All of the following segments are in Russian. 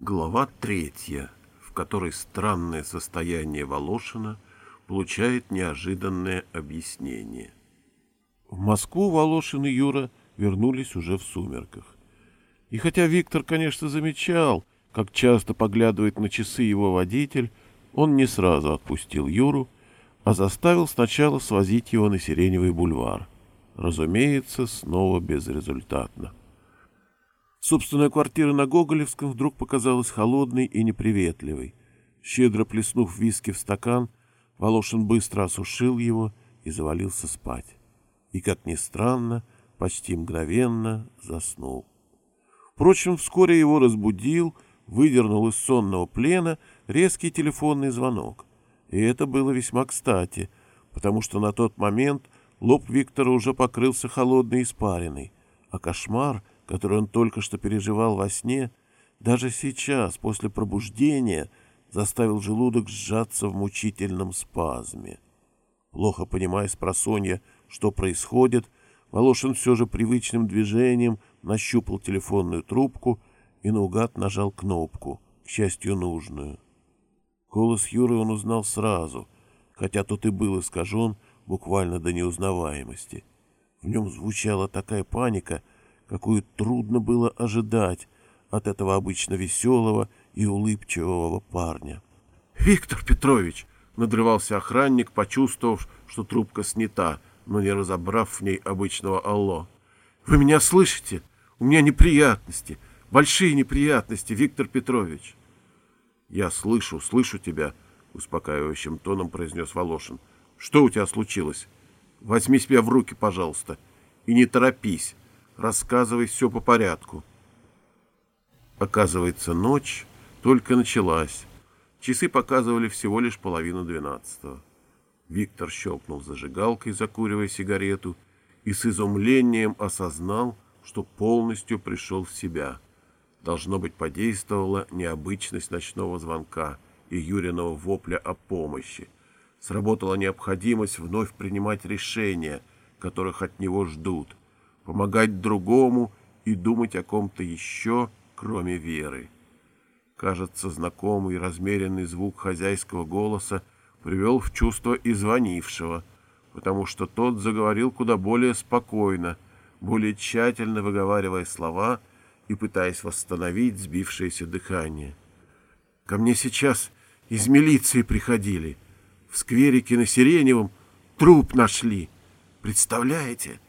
Глава третья, в которой странное состояние Волошина получает неожиданное объяснение. В Москву Волошин и Юра вернулись уже в сумерках. И хотя Виктор, конечно, замечал, как часто поглядывает на часы его водитель, он не сразу отпустил Юру, а заставил сначала свозить его на Сиреневый бульвар. Разумеется, снова безрезультатно. Собственная квартира на Гоголевском вдруг показалась холодной и неприветливой. Щедро плеснув виски в стакан, Волошин быстро осушил его и завалился спать. И, как ни странно, почти мгновенно заснул. Впрочем, вскоре его разбудил, выдернул из сонного плена резкий телефонный звонок. И это было весьма кстати, потому что на тот момент лоб Виктора уже покрылся холодной испариной, а кошмар — который он только что переживал во сне, даже сейчас, после пробуждения, заставил желудок сжаться в мучительном спазме. Плохо понимая с просонья, что происходит, Волошин все же привычным движением нащупал телефонную трубку и наугад нажал кнопку, к счастью, нужную. Голос Юры он узнал сразу, хотя тот и был искажен буквально до неузнаваемости. В нем звучала такая паника — какую трудно было ожидать от этого обычно веселого и улыбчивого парня. «Виктор Петрович!» — надрывался охранник, почувствовав, что трубка снята, но не разобрав в ней обычного «Алло». «Вы меня слышите? У меня неприятности, большие неприятности, Виктор Петрович!» «Я слышу, слышу тебя!» — успокаивающим тоном произнес Волошин. «Что у тебя случилось? Возьми себя в руки, пожалуйста, и не торопись. Рассказывай все по порядку. Оказывается, ночь только началась. Часы показывали всего лишь половину двенадцатого. Виктор щелкнул зажигалкой, закуривая сигарету, и с изумлением осознал, что полностью пришел в себя. Должно быть, подействовала необычность ночного звонка и Юриного вопля о помощи. Сработала необходимость вновь принимать решения, которых от него ждут — помогать другому и думать о ком-то еще, кроме веры. Кажется, знакомый размеренный звук хозяйского голоса привел в чувство и звонившего, потому что тот заговорил куда более спокойно, более тщательно выговаривая слова и пытаясь восстановить сбившееся дыхание. «Ко мне сейчас из милиции приходили. В скверике на Сиреневом труп нашли. Представляете?»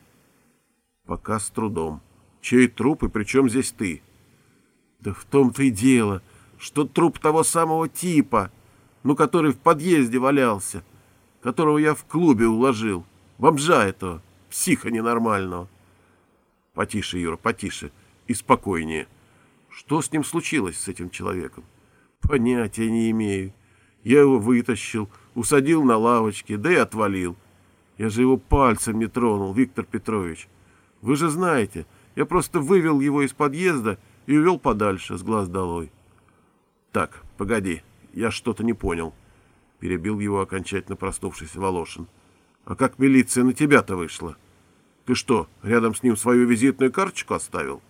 Пока с трудом. Чей труп и при чем здесь ты? Да в том-то и дело, что труп того самого типа, ну, который в подъезде валялся, которого я в клубе уложил. Бомжа этого, психа ненормального. Потише, Юра, потише и спокойнее. Что с ним случилось, с этим человеком? Понятия не имею. Я его вытащил, усадил на лавочке, да и отвалил. Я же его пальцем не тронул, Виктор Петрович. Вы же знаете, я просто вывел его из подъезда и увел подальше, с глаз долой. Так, погоди, я что-то не понял. Перебил его окончательно проснувшийся Волошин. А как милиция на тебя-то вышла? Ты что, рядом с ним свою визитную карточку оставил?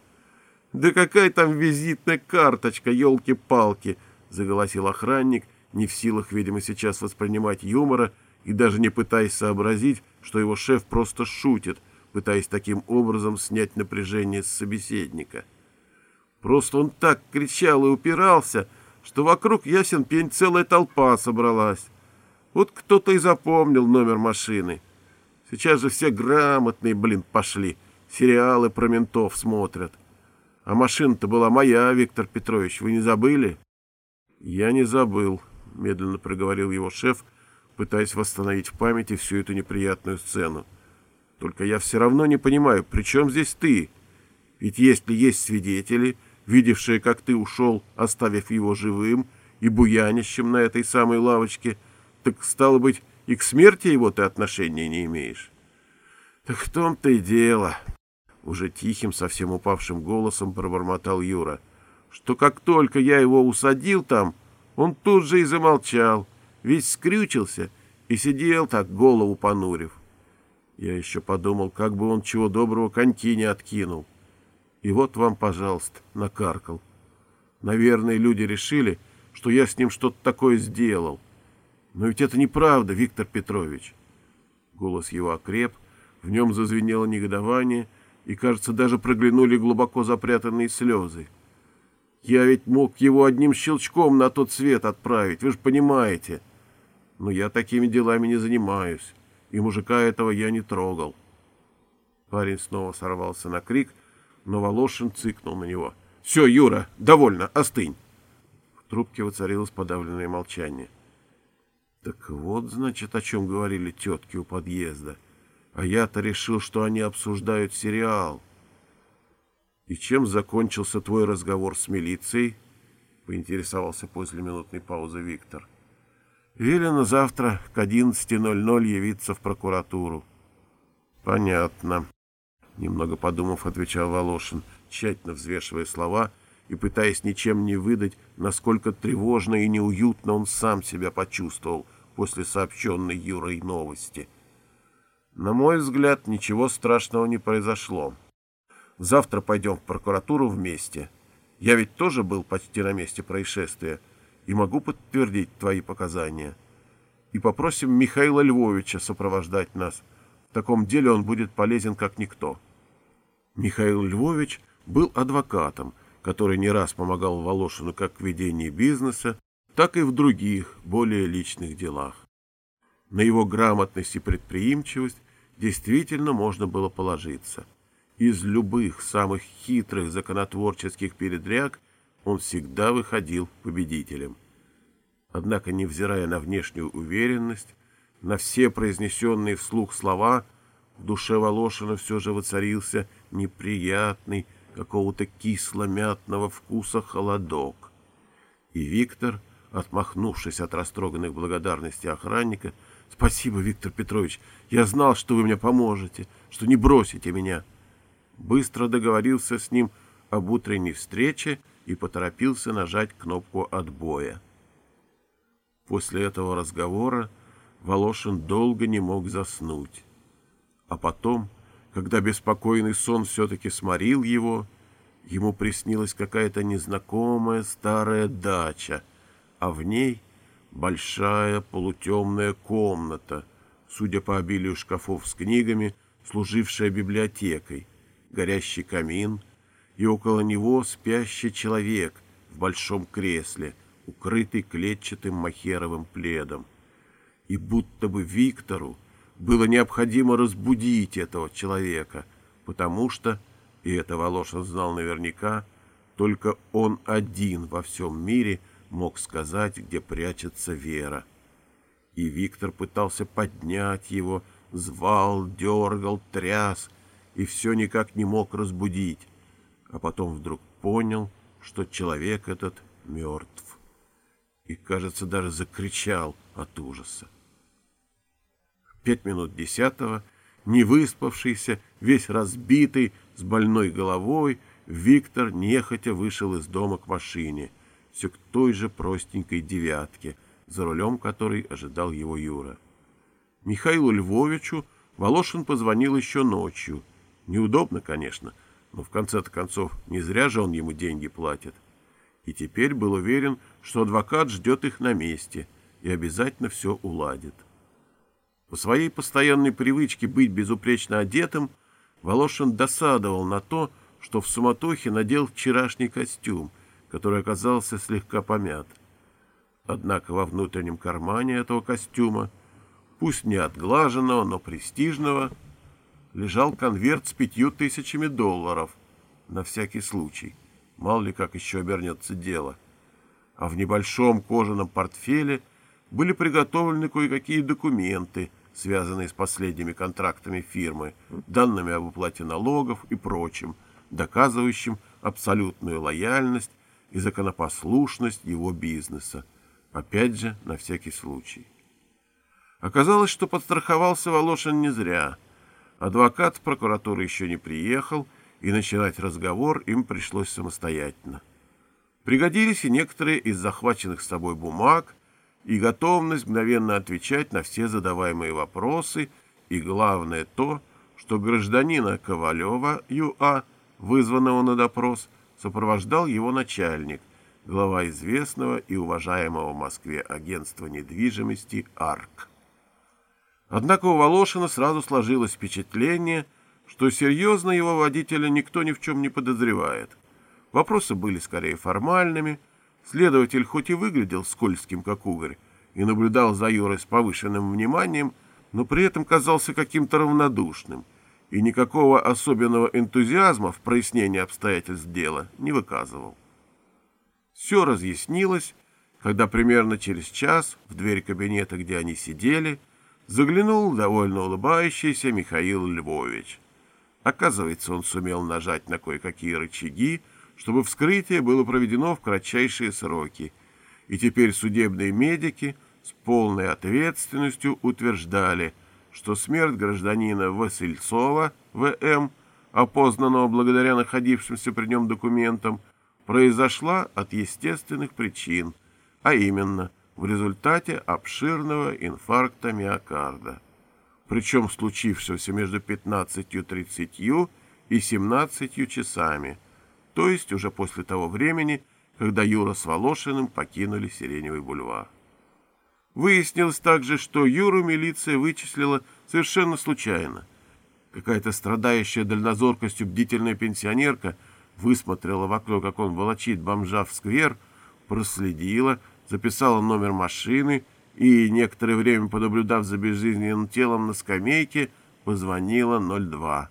Да какая там визитная карточка, елки-палки, заголосил охранник, не в силах, видимо, сейчас воспринимать юмора и даже не пытаясь сообразить, что его шеф просто шутит — пытаясь таким образом снять напряжение с собеседника. Просто он так кричал и упирался, что вокруг ясен пень целая толпа собралась. Вот кто-то и запомнил номер машины. Сейчас же все грамотные, блин, пошли. Сериалы про ментов смотрят. А машина-то была моя, Виктор Петрович, вы не забыли? Я не забыл, медленно проговорил его шеф, пытаясь восстановить в памяти всю эту неприятную сцену. Только я все равно не понимаю, при чем здесь ты? Ведь если есть свидетели, видевшие, как ты ушел, оставив его живым и буянищем на этой самой лавочке, так, стало быть, и к смерти его ты отношения не имеешь. Так в том-то и дело, — уже тихим, совсем упавшим голосом пробормотал Юра, — что как только я его усадил там, он тут же и замолчал, весь скрючился и сидел так, голову понурив. Я еще подумал, как бы он чего доброго коньки не откинул. И вот вам, пожалуйста, накаркал. Наверное, люди решили, что я с ним что-то такое сделал. Но ведь это неправда, Виктор Петрович. Голос его окреп, в нем зазвенело негодование, и, кажется, даже проглянули глубоко запрятанные слезы. Я ведь мог его одним щелчком на тот свет отправить, вы же понимаете. Но я такими делами не занимаюсь, и мужика этого я не трогал. Парень снова сорвался на крик, но Волошин цыкнул на него. — Все, Юра, довольно, остынь. В трубке воцарилось подавленное молчание. — Так вот, значит, о чем говорили тетки у подъезда. А я-то решил, что они обсуждают сериал. — И чем закончился твой разговор с милицией? — поинтересовался после минутной паузы Виктор. — Велено завтра к 11.00 явиться в прокуратуру. — Понятно. Немного подумав, отвечал Волошин, тщательно взвешивая слова и пытаясь ничем не выдать, насколько тревожно и неуютно он сам себя почувствовал после сообщенной Юрой новости. На мой взгляд, ничего страшного не произошло. Завтра пойдем в прокуратуру вместе. Я ведь тоже был почти на месте происшествия и могу подтвердить твои показания. И попросим Михаила Львовича сопровождать нас. В таком деле он будет полезен как никто. Михаил Львович был адвокатом, который не раз помогал Волошину как в ведении бизнеса, так и в других, более личных делах. На его грамотность и предприимчивость действительно можно было положиться. Из любых самых хитрых законотворческих передряг он всегда выходил победителем. Однако, невзирая на внешнюю уверенность, на все произнесенные вслух слова – в душе Волошина все же воцарился неприятный, какого-то кисло-мятного вкуса холодок. И Виктор, отмахнувшись от растроганных благодарности охранника, «Спасибо, Виктор Петрович, я знал, что вы мне поможете, что не бросите меня», быстро договорился с ним об утренней встрече и поторопился нажать кнопку отбоя. После этого разговора Волошин долго не мог заснуть. А потом, когда беспокойный сон все-таки сморил его, ему приснилась какая-то незнакомая старая дача, а в ней большая полутемная комната, судя по обилию шкафов с книгами, служившая библиотекой, горящий камин и около него спящий человек в большом кресле, укрытый клетчатым махеровым пледом. И будто бы Виктору, было необходимо разбудить этого человека, потому что, и это Волошин знал наверняка, только он один во всем мире мог сказать, где прячется Вера. И Виктор пытался поднять его, звал, дергал, тряс, и все никак не мог разбудить, а потом вдруг понял, что человек этот мертв. И, кажется, даже закричал от ужаса пять минут десятого, не выспавшийся, весь разбитый, с больной головой, Виктор нехотя вышел из дома к машине, все к той же простенькой девятке, за рулем которой ожидал его Юра. Михаилу Львовичу Волошин позвонил еще ночью. Неудобно, конечно, но в конце-то концов не зря же он ему деньги платит. И теперь был уверен, что адвокат ждет их на месте и обязательно все уладит. По своей постоянной привычке быть безупречно одетым, Волошин досадовал на то, что в суматохе надел вчерашний костюм, который оказался слегка помят. Однако во внутреннем кармане этого костюма, пусть не отглаженного, но престижного, лежал конверт с пятью тысячами долларов, на всякий случай, мало ли как еще обернется дело. А в небольшом кожаном портфеле были приготовлены кое-какие документы – связанные с последними контрактами фирмы, данными об уплате налогов и прочим, доказывающим абсолютную лояльность и законопослушность его бизнеса. Опять же, на всякий случай. Оказалось, что подстраховался Волошин не зря. Адвокат в прокуратуру еще не приехал, и начинать разговор им пришлось самостоятельно. Пригодились и некоторые из захваченных с собой бумаг, и готовность мгновенно отвечать на все задаваемые вопросы, и главное то, что гражданина Ковалева Ю.А., вызванного на допрос, сопровождал его начальник, глава известного и уважаемого в Москве агентства недвижимости «Арк». Однако у Волошина сразу сложилось впечатление, что серьезно его водителя никто ни в чем не подозревает. Вопросы были скорее формальными, следователь хоть и выглядел скользким, как угорь, и наблюдал за Юрой с повышенным вниманием, но при этом казался каким-то равнодушным и никакого особенного энтузиазма в прояснении обстоятельств дела не выказывал. Все разъяснилось, когда примерно через час в дверь кабинета, где они сидели, заглянул довольно улыбающийся Михаил Львович. Оказывается, он сумел нажать на кое-какие рычаги, чтобы вскрытие было проведено в кратчайшие сроки, и теперь судебные медики с полной ответственностью утверждали, что смерть гражданина Васильцова В.М., опознанного благодаря находившимся при нем документам, произошла от естественных причин, а именно в результате обширного инфаркта миокарда, причем случившегося между 15.30 и 17 часами, то есть уже после того времени, когда Юра с Волошиным покинули Сиреневый бульвар. Выяснилось также, что Юру милиция вычислила совершенно случайно. Какая-то страдающая дальнозоркостью бдительная пенсионерка высмотрела в окно, как он волочит бомжа в сквер, проследила, записала номер машины и, некоторое время понаблюдав за безжизненным телом на скамейке, позвонила 02.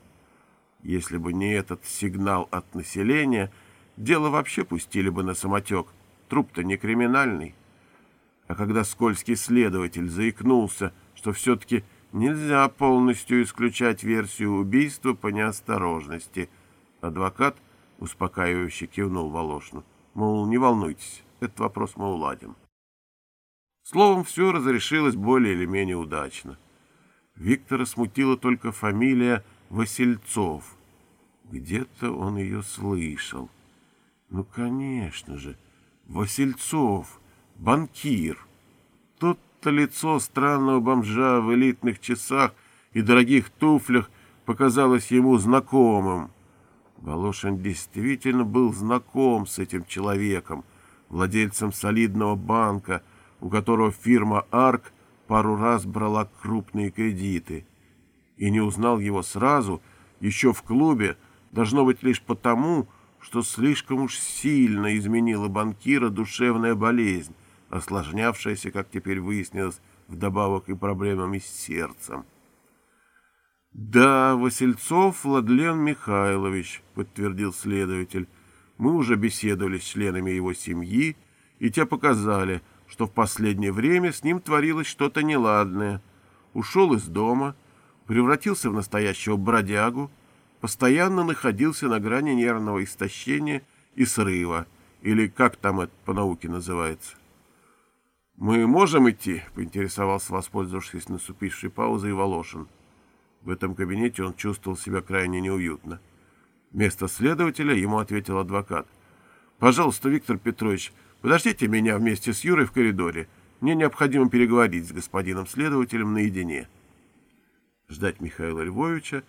Если бы не этот сигнал от населения, дело вообще пустили бы на самотек. Труп-то не криминальный. А когда скользкий следователь заикнулся, что все-таки нельзя полностью исключать версию убийства по неосторожности, адвокат успокаивающе кивнул Волошну. Мол, не волнуйтесь, этот вопрос мы уладим. Словом, все разрешилось более или менее удачно. Виктора смутила только фамилия Васильцов. Где-то он ее слышал. Ну, конечно же, Васильцов, банкир. Тут-то лицо странного бомжа в элитных часах и дорогих туфлях показалось ему знакомым. Волошин действительно был знаком с этим человеком, владельцем солидного банка, у которого фирма «Арк» пару раз брала крупные кредиты. И не узнал его сразу, еще в клубе, должно быть лишь потому, что слишком уж сильно изменила банкира душевная болезнь, осложнявшаяся, как теперь выяснилось, вдобавок и проблемами с сердцем. «Да, Васильцов Владлен Михайлович», — подтвердил следователь. «Мы уже беседовали с членами его семьи, и те показали, что в последнее время с ним творилось что-то неладное. Ушел из дома, превратился в настоящего бродягу, постоянно находился на грани нервного истощения и срыва, или как там это по науке называется. «Мы можем идти?» — поинтересовался, воспользовавшись наступившей паузой, Волошин. В этом кабинете он чувствовал себя крайне неуютно. Вместо следователя ему ответил адвокат. «Пожалуйста, Виктор Петрович, подождите меня вместе с Юрой в коридоре. Мне необходимо переговорить с господином следователем наедине». Ждать Михаила Львовича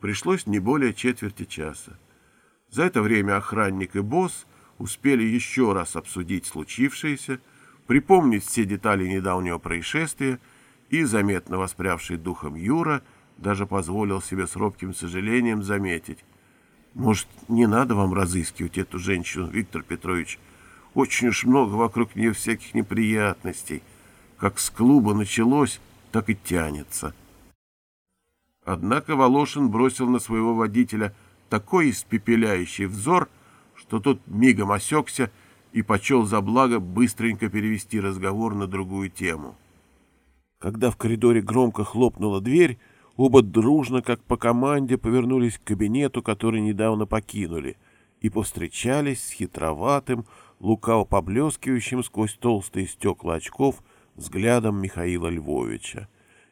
пришлось не более четверти часа. За это время охранник и босс успели еще раз обсудить случившееся, припомнить все детали недавнего происшествия, и, заметно воспрявший духом Юра, даже позволил себе с робким сожалением заметить. «Может, не надо вам разыскивать эту женщину, Виктор Петрович? Очень уж много вокруг нее всяких неприятностей. Как с клуба началось, так и тянется». Однако Волошин бросил на своего водителя такой испепеляющий взор, что тот мигом осекся и почел за благо быстренько перевести разговор на другую тему. Когда в коридоре громко хлопнула дверь, оба дружно, как по команде, повернулись к кабинету, который недавно покинули, и повстречались с хитроватым, лукаво поблескивающим сквозь толстые стекла очков взглядом Михаила Львовича.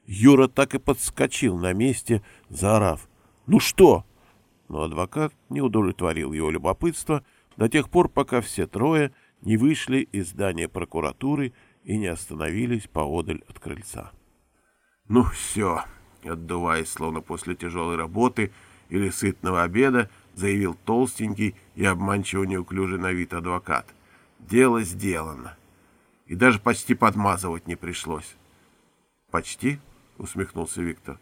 Юра так и подскочил на месте, заорав «Ну что?». Но адвокат не удовлетворил его любопытство до тех пор, пока все трое не вышли из здания прокуратуры и не остановились поодаль от крыльца. «Ну все», — отдуваясь, словно после тяжелой работы или сытного обеда, заявил толстенький и обманчиво неуклюжий на вид адвокат. Дело сделано. И даже почти подмазывать не пришлось. «Почти?» — усмехнулся Виктор.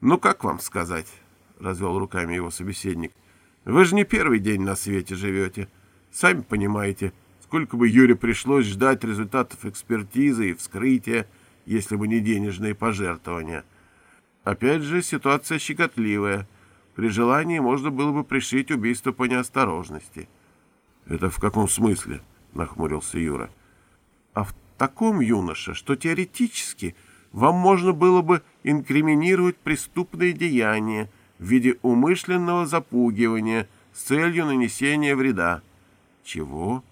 «Ну, как вам сказать?» — развел руками его собеседник. «Вы же не первый день на свете живете. Сами понимаете, сколько бы Юре пришлось ждать результатов экспертизы и вскрытия, если бы не денежные пожертвования. Опять же, ситуация щекотливая. При желании можно было бы пришить убийство по неосторожности». «Это в каком смысле?» — нахмурился Юра. «А в таком, юноша, что теоретически...» вам можно было бы инкриминировать преступные деяния в виде умышленного запугивания с целью нанесения вреда. Чего?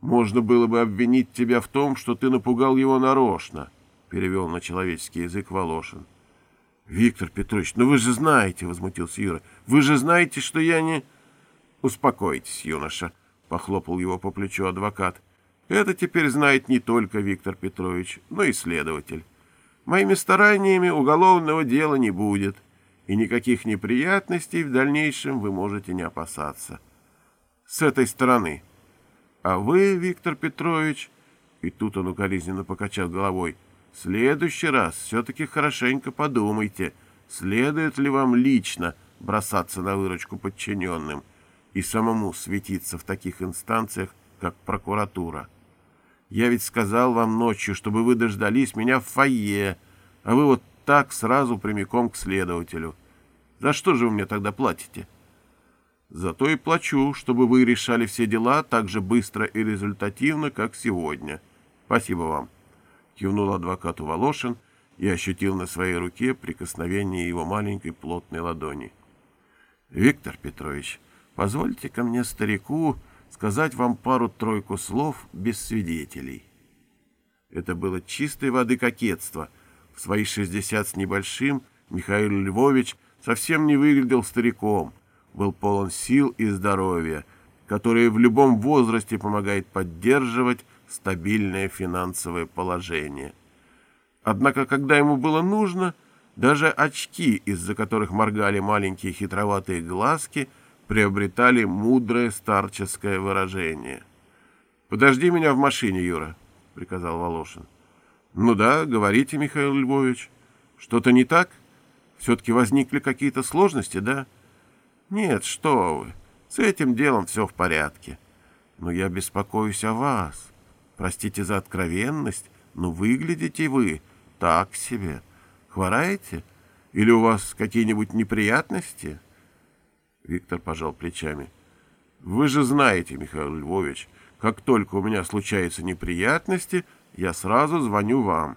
Можно было бы обвинить тебя в том, что ты напугал его нарочно, перевел на человеческий язык Волошин. Виктор Петрович, ну вы же знаете, возмутился Юра, вы же знаете, что я не... Успокойтесь, юноша, похлопал его по плечу адвокат. Это теперь знает не только Виктор Петрович, но и следователь. Моими стараниями уголовного дела не будет, и никаких неприятностей в дальнейшем вы можете не опасаться. С этой стороны. А вы, Виктор Петрович, и тут он укоризненно покачал головой, следующий раз все-таки хорошенько подумайте, следует ли вам лично бросаться на выручку подчиненным и самому светиться в таких инстанциях, как прокуратура. Я ведь сказал вам ночью, чтобы вы дождались меня в фойе, а вы вот так сразу прямиком к следователю. За что же вы мне тогда платите? Зато и плачу, чтобы вы решали все дела так же быстро и результативно, как сегодня. Спасибо вам. Кивнул адвокату Волошин и ощутил на своей руке прикосновение его маленькой плотной ладони. Виктор Петрович, позвольте ко мне, старику, сказать вам пару-тройку слов без свидетелей. Это было чистой воды кокетство. В свои шестьдесят с небольшим Михаил Львович совсем не выглядел стариком, был полон сил и здоровья, которые в любом возрасте помогает поддерживать стабильное финансовое положение. Однако, когда ему было нужно, даже очки, из-за которых моргали маленькие хитроватые глазки – приобретали мудрое старческое выражение. «Подожди меня в машине, Юра», — приказал Волошин. «Ну да, говорите, Михаил Львович. Что-то не так? Все-таки возникли какие-то сложности, да?» «Нет, что вы, с этим делом все в порядке. Но я беспокоюсь о вас. Простите за откровенность, но выглядите вы так себе. Хвораете? Или у вас какие-нибудь неприятности?» Виктор пожал плечами. «Вы же знаете, Михаил Львович, как только у меня случаются неприятности, я сразу звоню вам».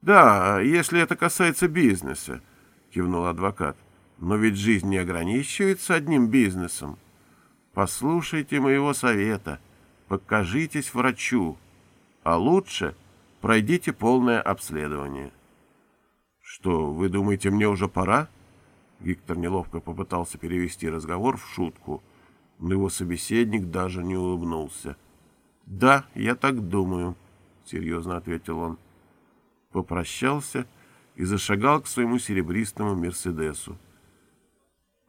«Да, если это касается бизнеса», — кивнул адвокат. «Но ведь жизнь не ограничивается одним бизнесом. Послушайте моего совета, покажитесь врачу, а лучше пройдите полное обследование». «Что, вы думаете, мне уже пора?» Виктор неловко попытался перевести разговор в шутку, но его собеседник даже не улыбнулся. «Да, я так думаю», — серьезно ответил он. Попрощался и зашагал к своему серебристому «Мерседесу».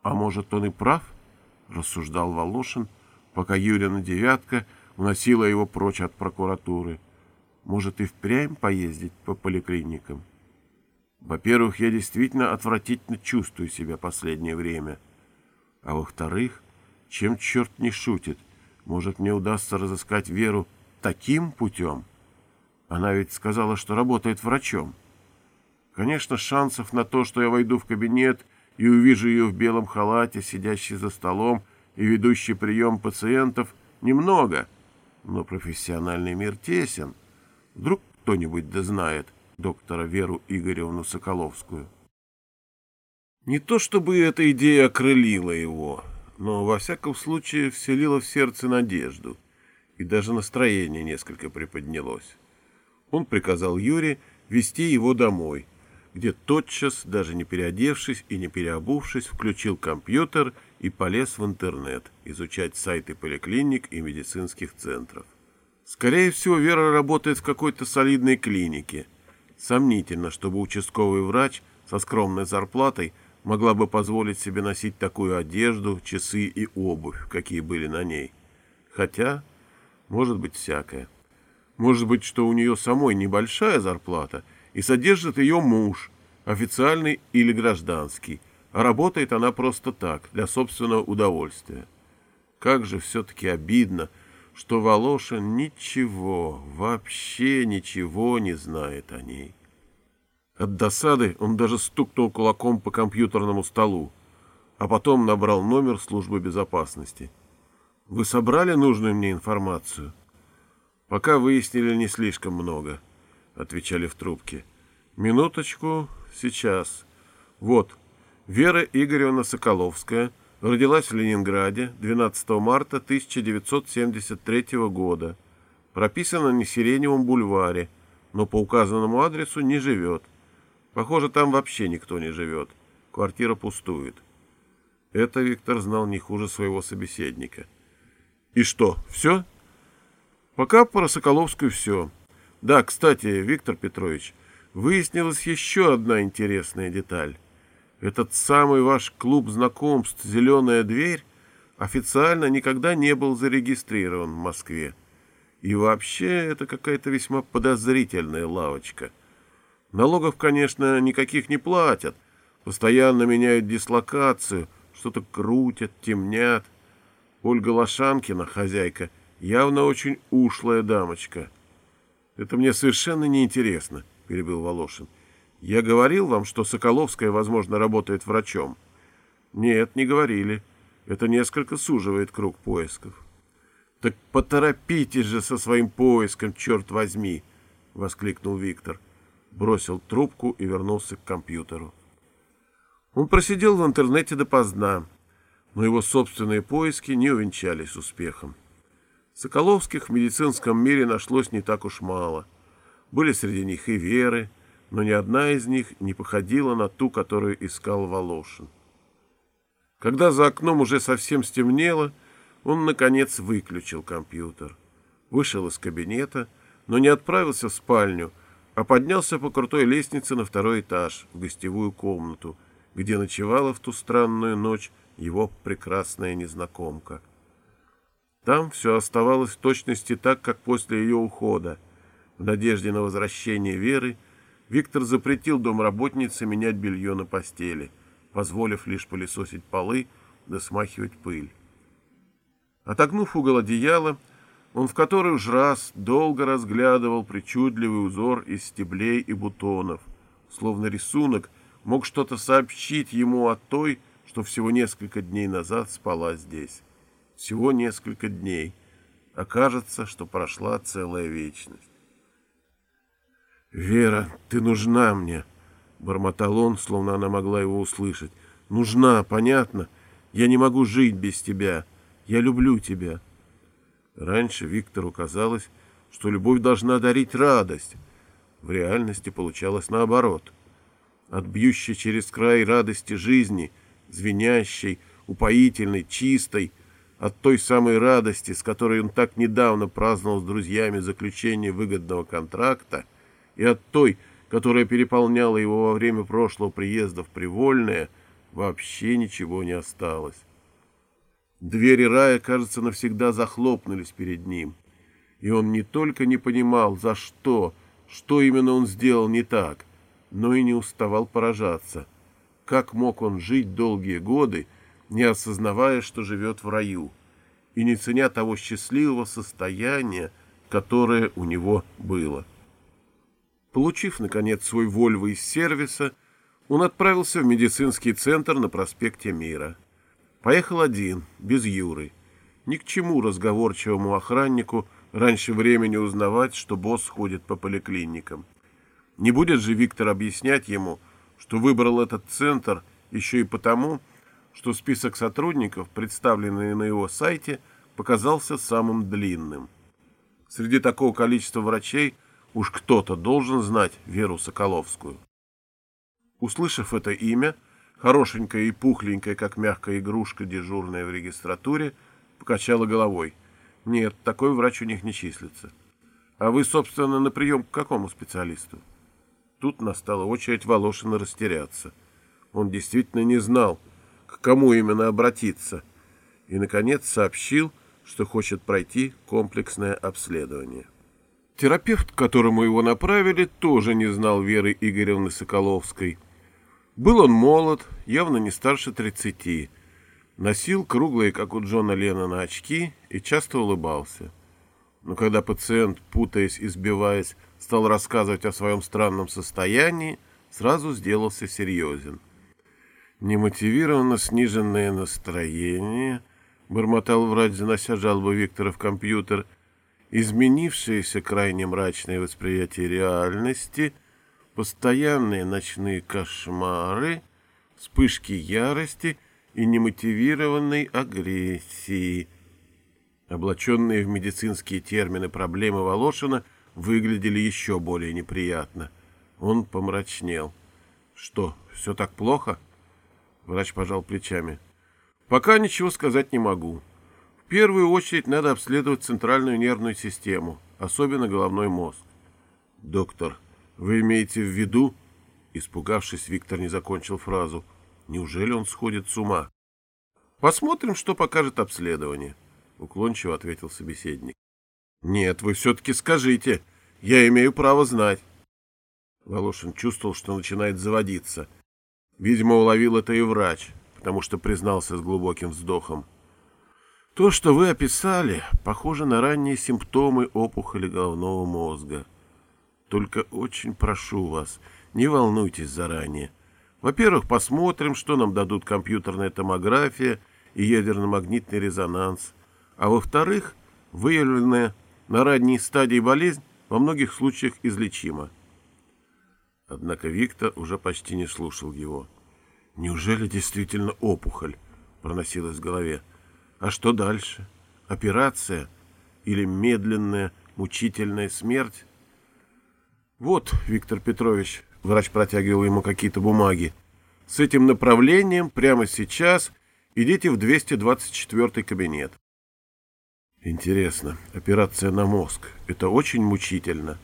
«А может, он и прав?» — рассуждал Волошин, пока Юрина девятка уносила его прочь от прокуратуры. «Может, и впрямь поездить по поликлиникам?» Во-первых, я действительно отвратительно чувствую себя последнее время. А во-вторых, чем черт не шутит, может, мне удастся разыскать Веру таким путем? Она ведь сказала, что работает врачом. Конечно, шансов на то, что я войду в кабинет и увижу ее в белом халате, сидящей за столом и ведущей прием пациентов, немного. Но профессиональный мир тесен. Вдруг кто-нибудь да знает — доктора Веру Игоревну Соколовскую. Не то чтобы эта идея окрылила его, но во всяком случае вселила в сердце надежду, и даже настроение несколько приподнялось. Он приказал Юре вести его домой, где тотчас, даже не переодевшись и не переобувшись, включил компьютер и полез в интернет изучать сайты поликлиник и медицинских центров. Скорее всего, Вера работает в какой-то солидной клинике – Сомнительно, чтобы участковый врач со скромной зарплатой могла бы позволить себе носить такую одежду, часы и обувь, какие были на ней. Хотя Может быть, всякое. Может быть, что у нее самой небольшая зарплата, и содержит ее муж, официальный или гражданский, работает она просто так, для собственного удовольствия. Как же все-таки обидно, что Волошин ничего, вообще ничего не знает о ней. От досады он даже стукнул кулаком по компьютерному столу, а потом набрал номер службы безопасности. «Вы собрали нужную мне информацию?» «Пока выяснили не слишком много», — отвечали в трубке. «Минуточку, сейчас. Вот, Вера Игоревна Соколовская родилась в Ленинграде 12 марта 1973 года. Прописана на Сиреневом бульваре, но по указанному адресу не живет. Похоже, там вообще никто не живет. Квартира пустует. Это Виктор знал не хуже своего собеседника. И что, все? Пока про Соколовскую все. Да, кстати, Виктор Петрович, выяснилась еще одна интересная деталь. Этот самый ваш клуб знакомств «Зеленая дверь» официально никогда не был зарегистрирован в Москве. И вообще это какая-то весьма подозрительная лавочка. Налогов, конечно, никаких не платят. Постоянно меняют дислокацию, что-то крутят, темнят. Ольга Лошанкина, хозяйка, явно очень ушлая дамочка. Это мне совершенно неинтересно, перебил Волошин. Я говорил вам, что Соколовская, возможно, работает врачом? Нет, не говорили. Это несколько суживает круг поисков. Так поторопитесь же со своим поиском, черт возьми! Воскликнул Виктор. Бросил трубку и вернулся к компьютеру. Он просидел в интернете допоздна, но его собственные поиски не увенчались успехом. Соколовских в медицинском мире нашлось не так уж мало. Были среди них и Веры, но ни одна из них не походила на ту, которую искал Волошин. Когда за окном уже совсем стемнело, он, наконец, выключил компьютер. Вышел из кабинета, но не отправился в спальню, а поднялся по крутой лестнице на второй этаж, в гостевую комнату, где ночевала в ту странную ночь его прекрасная незнакомка. Там все оставалось в точности так, как после ее ухода, в надежде на возвращение Веры — Виктор запретил домработнице менять белье на постели, позволив лишь пылесосить полы да смахивать пыль. Отогнув угол одеяла, он в который уж раз долго разглядывал причудливый узор из стеблей и бутонов, словно рисунок мог что-то сообщить ему о той, что всего несколько дней назад спала здесь. Всего несколько дней. Окажется, что прошла целая вечность. «Вера, ты нужна мне!» — бормотал он, словно она могла его услышать. «Нужна, понятно? Я не могу жить без тебя. Я люблю тебя». Раньше Виктору казалось, что любовь должна дарить радость. В реальности получалось наоборот. От бьющей через край радости жизни, звенящей, упоительной, чистой, от той самой радости, с которой он так недавно праздновал с друзьями заключение выгодного контракта — и от той, которая переполняла его во время прошлого приезда в Привольное, вообще ничего не осталось. Двери рая, кажется, навсегда захлопнулись перед ним, и он не только не понимал, за что, что именно он сделал не так, но и не уставал поражаться. Как мог он жить долгие годы, не осознавая, что живет в раю, и не ценя того счастливого состояния, которое у него было. Получив, наконец, свой Вольво из сервиса, он отправился в медицинский центр на проспекте Мира. Поехал один, без Юры. Ни к чему разговорчивому охраннику раньше времени узнавать, что босс ходит по поликлиникам. Не будет же Виктор объяснять ему, что выбрал этот центр еще и потому, что список сотрудников, представленный на его сайте, показался самым длинным. Среди такого количества врачей – Уж кто-то должен знать Веру Соколовскую. Услышав это имя, хорошенькая и пухленькая, как мягкая игрушка, дежурная в регистратуре, покачала головой. Нет, такой врач у них не числится. А вы, собственно, на прием к какому специалисту? Тут настала очередь Волошина растеряться. Он действительно не знал, к кому именно обратиться, и, наконец, сообщил, что хочет пройти комплексное обследование. Терапевт, к которому его направили, тоже не знал Веры Игоревны Соколовской. Был он молод, явно не старше 30, носил круглые, как у Джона Леннона, очки и часто улыбался. Но когда пациент, путаясь и сбиваясь, стал рассказывать о своем странном состоянии, сразу сделался серьезен. Немотивированно сниженное настроение, бормотал врач, занося жалобу Виктора в компьютер, изменившееся крайне мрачное восприятие реальности, постоянные ночные кошмары, вспышки ярости и немотивированной агрессии. Облаченные в медицинские термины проблемы Волошина выглядели еще более неприятно. Он помрачнел. «Что, все так плохо?» Врач пожал плечами. Пока ничего сказать не могу. В первую очередь надо обследовать центральную нервную систему, особенно головной мозг. Доктор, вы имеете в виду... Испугавшись, Виктор не закончил фразу. Неужели он сходит с ума? Посмотрим, что покажет обследование, уклончиво ответил собеседник. Нет, вы все-таки скажите. Я имею право знать. Волошин чувствовал, что начинает заводиться. Видимо, уловил это и врач потому что признался с глубоким вздохом. То, что вы описали, похоже на ранние симптомы опухоли головного мозга. Только очень прошу вас, не волнуйтесь заранее. Во-первых, посмотрим, что нам дадут компьютерная томография и ядерно-магнитный резонанс. А во-вторых, выявленная на ранней стадии болезнь во многих случаях излечима. Однако Виктор уже почти не слушал его. Неужели действительно опухоль? Проносилось в голове. А что дальше? Операция или медленная, мучительная смерть? Вот, Виктор Петрович, врач протягивал ему какие-то бумаги. С этим направлением прямо сейчас идите в 224 кабинет. Интересно, операция на мозг. Это очень мучительно,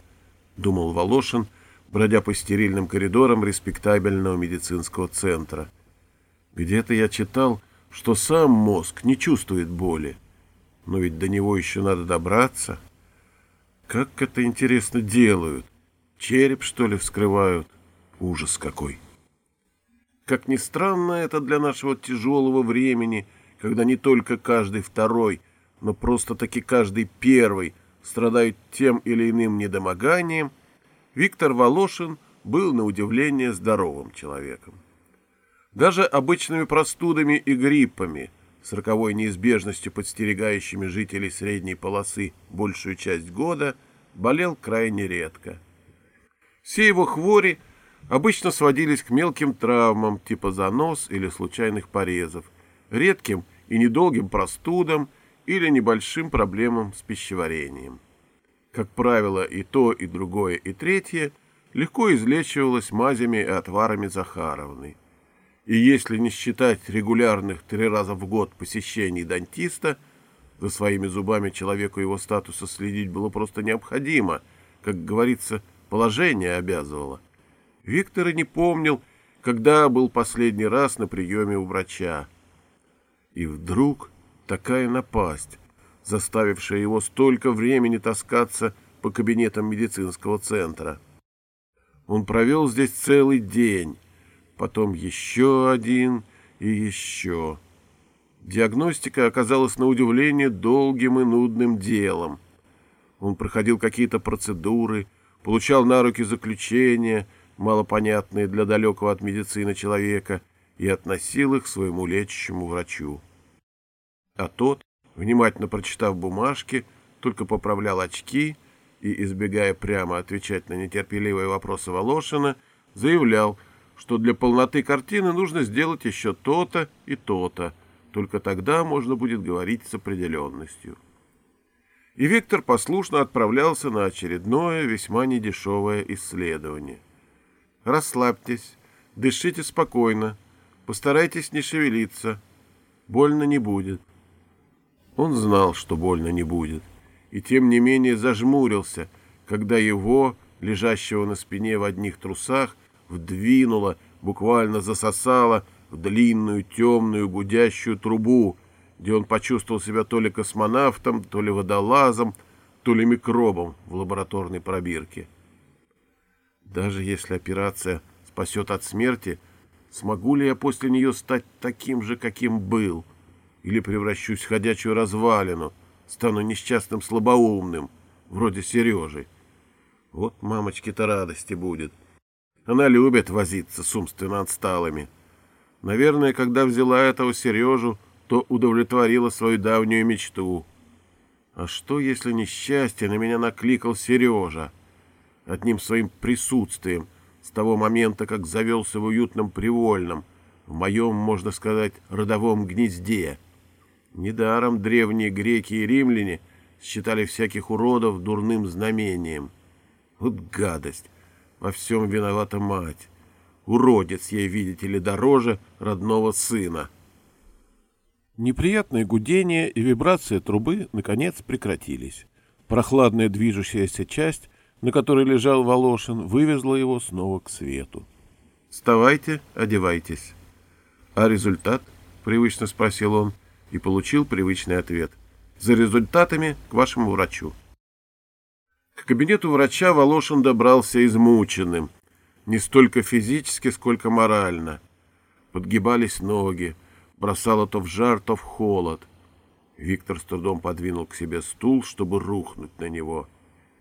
думал Волошин, бродя по стерильным коридорам респектабельного медицинского центра. Где-то я читал, что сам мозг не чувствует боли. Но ведь до него еще надо добраться. Как это интересно делают? Череп, что ли, вскрывают? Ужас какой! Как ни странно это для нашего тяжелого времени, когда не только каждый второй, но просто-таки каждый первый страдает тем или иным недомоганием – Виктор Волошин был на удивление здоровым человеком. Даже обычными простудами и гриппами, с роковой неизбежностью подстерегающими жителей средней полосы большую часть года, болел крайне редко. Все его хвори обычно сводились к мелким травмам типа занос или случайных порезов, редким и недолгим простудам или небольшим проблемам с пищеварением. Как правило, и то, и другое, и третье легко излечивалось мазями и отварами Захаровны. И если не считать регулярных три раза в год посещений дантиста, за своими зубами человеку его статуса следить было просто необходимо, как говорится, положение обязывало. Виктор и не помнил, когда был последний раз на приеме у врача. И вдруг такая напасть заставившая его столько времени таскаться по кабинетам медицинского центра. Он провел здесь целый день, потом еще один и еще. Диагностика оказалась на удивление долгим и нудным делом. Он проходил какие-то процедуры, получал на руки заключения, малопонятные для далекого от медицины человека, и относил их к своему лечащему врачу. А тот внимательно прочитав бумажки, только поправлял очки и, избегая прямо отвечать на нетерпеливые вопросы Волошина, заявлял, что для полноты картины нужно сделать еще то-то и то-то, только тогда можно будет говорить с определенностью. И Виктор послушно отправлялся на очередное весьма недешевое исследование. «Расслабьтесь, дышите спокойно, постарайтесь не шевелиться, больно не будет». Он знал, что больно не будет, и тем не менее зажмурился, когда его, лежащего на спине в одних трусах, вдвинуло, буквально засосало в длинную темную гудящую трубу, где он почувствовал себя то ли космонавтом, то ли водолазом, то ли микробом в лабораторной пробирке. Даже если операция спасет от смерти, смогу ли я после нее стать таким же, каким был? Или превращусь в ходячую развалину, стану несчастным слабоумным, вроде Сережи? Вот мамочке-то радости будет. Она любит возиться с умственно отсталыми. Наверное, когда взяла этого Сережу, то удовлетворила свою давнюю мечту. А что, если несчастье на меня накликал Сережа? Одним своим присутствием, с того момента, как завелся в уютном привольном, в моем, можно сказать, родовом гнезде. Недаром древние греки и римляне считали всяких уродов дурным знамением. Вот гадость! Во всем виновата мать. Уродец ей, видите ли, дороже родного сына. Неприятное гудение и вибрация трубы, наконец, прекратились. Прохладная движущаяся часть, на которой лежал Волошин, вывезла его снова к свету. «Вставайте, одевайтесь». «А результат?» — привычно спросил он и получил привычный ответ. «За результатами к вашему врачу». К кабинету врача Волошин добрался измученным, не столько физически, сколько морально. Подгибались ноги, бросало то в жар, то в холод. Виктор с трудом подвинул к себе стул, чтобы рухнуть на него.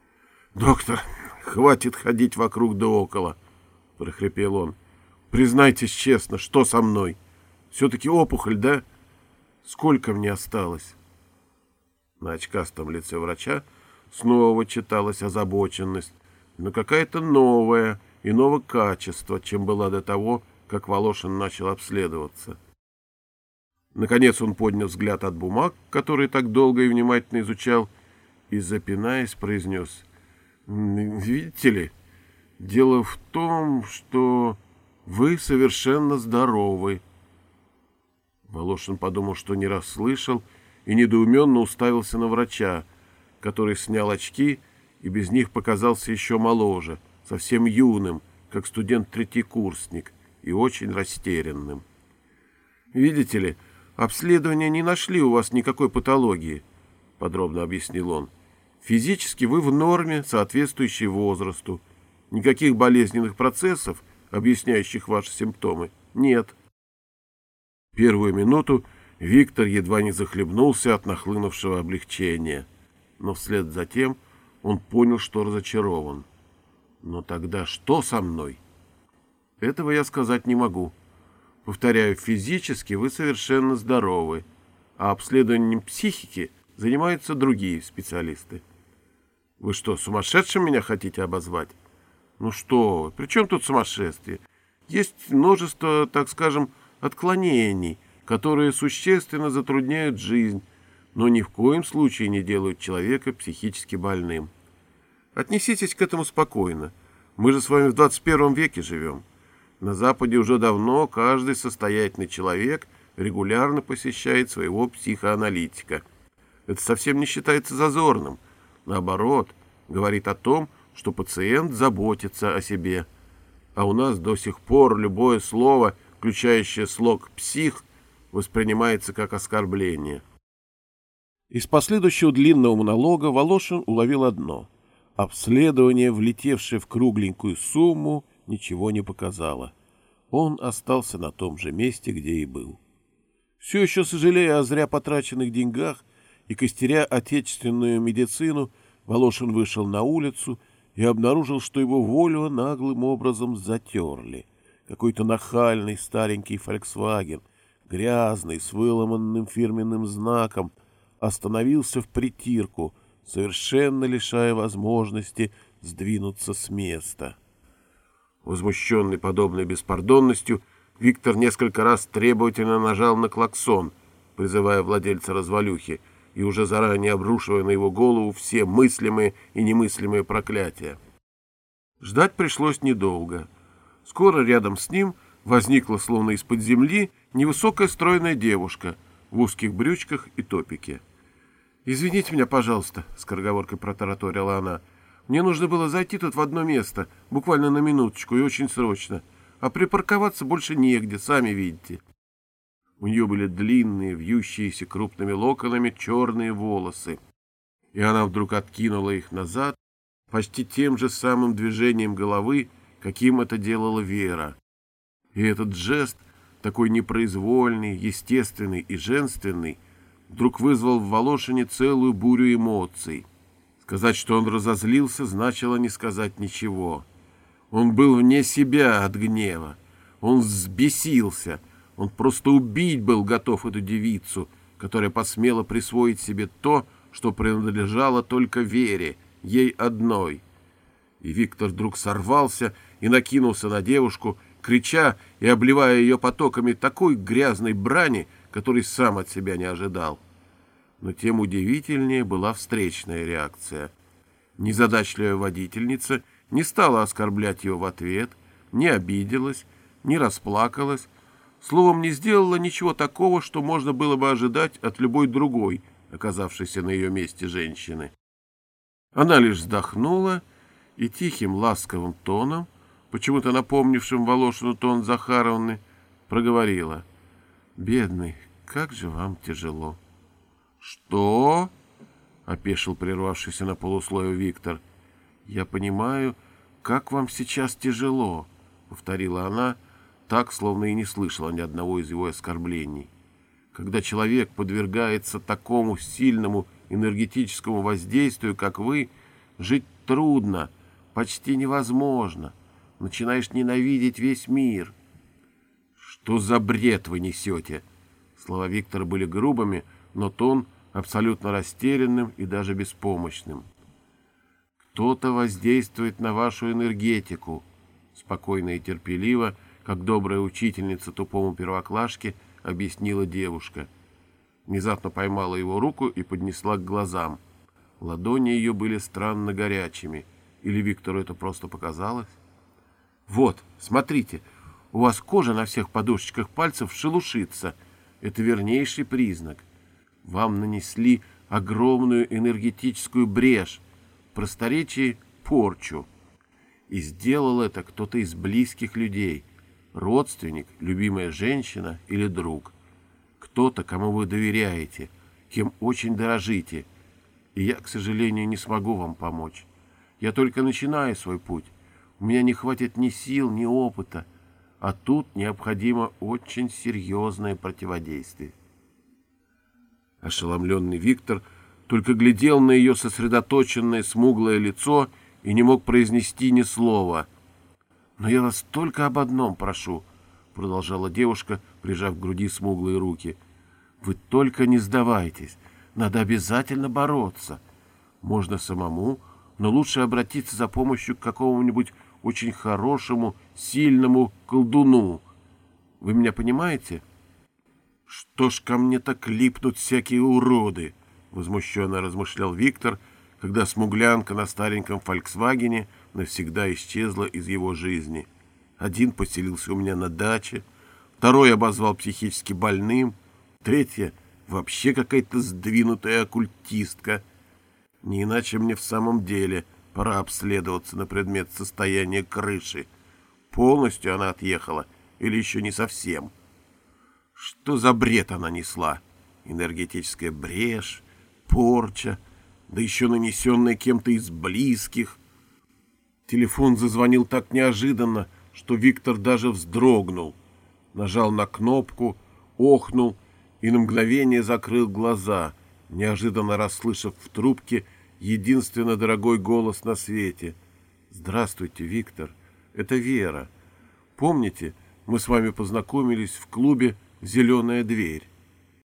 — Доктор, хватит ходить вокруг да около, — прохрипел он. — Признайтесь честно, что со мной? Все-таки опухоль, да? Сколько мне осталось? На очкастом лице врача снова читалась озабоченность, но какая-то новая, иного качества, чем была до того, как Волошин начал обследоваться. Наконец он поднял взгляд от бумаг, которые так долго и внимательно изучал, и, запинаясь, произнес. «Видите ли, дело в том, что вы совершенно здоровы». Волошин подумал, что не расслышал, и недоуменно уставился на врача, который снял очки и без них показался еще моложе, совсем юным, как студент-третьекурсник, и очень растерянным. «Видите ли, Обследования не нашли у вас никакой патологии, подробно объяснил он. Физически вы в норме, соответствующей возрасту. Никаких болезненных процессов, объясняющих ваши симптомы, нет. Первую минуту Виктор едва не захлебнулся от нахлынувшего облегчения, но вслед за тем он понял, что разочарован. Но тогда что со мной? Этого я сказать не могу. Повторяю, физически вы совершенно здоровы, а обследованием психики занимаются другие специалисты. Вы что, сумасшедшим меня хотите обозвать? Ну что вы, при чем тут сумасшествие? Есть множество, так скажем, отклонений, которые существенно затрудняют жизнь, но ни в коем случае не делают человека психически больным. Отнеситесь к этому спокойно. Мы же с вами в 21 веке живем. На Западе уже давно каждый состоятельный человек регулярно посещает своего психоаналитика. Это совсем не считается зазорным. Наоборот, говорит о том, что пациент заботится о себе. А у нас до сих пор любое слово, включающее слог «псих», воспринимается как оскорбление. Из последующего длинного монолога Волошин уловил одно. Обследование, влетевшее в кругленькую сумму, ничего не показало. Он остался на том же месте, где и был. Все еще сожалея о зря потраченных деньгах и костеря отечественную медицину, Волошин вышел на улицу и обнаружил, что его волю наглым образом затерли. Какой-то нахальный старенький «Фольксваген», грязный, с выломанным фирменным знаком, остановился в притирку, совершенно лишая возможности сдвинуться с места. Возмущенный подобной беспардонностью, Виктор несколько раз требовательно нажал на клаксон, призывая владельца развалюхи, и уже заранее обрушивая на его голову все мыслимые и немыслимые проклятия. Ждать пришлось недолго. Скоро рядом с ним возникла, словно из-под земли, невысокая стройная девушка в узких брючках и топике. «Извините меня, пожалуйста», — скороговоркой протараторила она, — мне нужно было зайти тут в одно место, буквально на минуточку и очень срочно. А припарковаться больше негде, сами видите. У нее были длинные, вьющиеся крупными локонами черные волосы, и она вдруг откинула их назад почти тем же самым движением головы, каким это делала Вера. И этот жест, такой непроизвольный, естественный и женственный, вдруг вызвал в Волошине целую бурю эмоций. Сказать, что он разозлился, значило не сказать ничего. Он был вне себя от гнева. Он взбесился. Он просто убить был готов эту девицу, которая посмела присвоить себе то, что принадлежало только Вере, ей одной. И Виктор вдруг сорвался и накинулся на девушку, крича и обливая ее потоками такой грязной брани, который сам от себя не ожидал. Но тем удивительнее была встречная реакция. Незадачливая водительница не стала оскорблять его в ответ, не обиделась, не расплакалась, словом, не сделала ничего такого, что можно было бы ожидать от любой другой – оказавшейся на ее месте женщины. Она лишь вздохнула и тихим ласковым тоном, почему-то напомнившим Волошину тон Захаровны, проговорила. «Бедный, как же вам тяжело!» «Что?» — опешил прервавшийся на полуслое Виктор. «Я понимаю, как вам сейчас тяжело», — повторила она, так, словно и не слышала ни одного из его оскорблений. Когда человек подвергается такому сильному энергетическому воздействию, как вы, жить трудно, почти невозможно. Начинаешь ненавидеть весь мир. Что за бред вы несете? Слова Виктора были грубыми, но тон абсолютно растерянным и даже беспомощным. Кто-то воздействует на вашу энергетику, спокойно и терпеливо, как добрая учительница тупому первоклашке, объяснила девушка. Внезапно поймала его руку и поднесла к глазам. Ладони ее были странно горячими. Или Виктору это просто показалось? «Вот, смотрите, у вас кожа на всех подушечках пальцев шелушится. Это вернейший признак. Вам нанесли огромную энергетическую брешь, в просторечии — порчу. И сделал это кто-то из близких людей — родственник, любимая женщина или друг. Кто-то, кому вы доверяете, кем очень дорожите. И я, к сожалению, не смогу вам помочь. Я только начинаю свой путь. У меня не хватит ни сил, ни опыта. А тут необходимо очень серьезное противодействие. Ошеломленный Виктор только глядел на ее сосредоточенное смуглое лицо и не мог произнести ни слова — «Но я вас только об одном прошу», — продолжала девушка, прижав к груди смуглые руки. «Вы только не сдавайтесь. Надо обязательно бороться. Можно самому, но лучше обратиться за помощью к какому-нибудь очень хорошему, сильному колдуну. Вы меня понимаете?» «Что ж ко мне так липнут всякие уроды?» — возмущенно размышлял Виктор, когда смуглянка на стареньком «Фольксвагене» навсегда исчезла из его жизни. Один поселился у меня на даче, второй обозвал психически больным, третья — вообще какая-то сдвинутая оккультистка. Не иначе мне в самом деле пора обследоваться на предмет состояния крыши. Полностью она отъехала или еще не совсем? Что за бред она несла? Энергетическая брешь, порча, да еще нанесенная кем-то из близких — Телефон зазвонил так неожиданно, что Виктор даже вздрогнул. Нажал на кнопку, охнул и на мгновение закрыл глаза, неожиданно расслышав в трубке единственно дорогой голос на свете. «Здравствуйте, Виктор. Это Вера. Помните, мы с вами познакомились в клубе «Зеленая дверь»?»